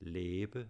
læbe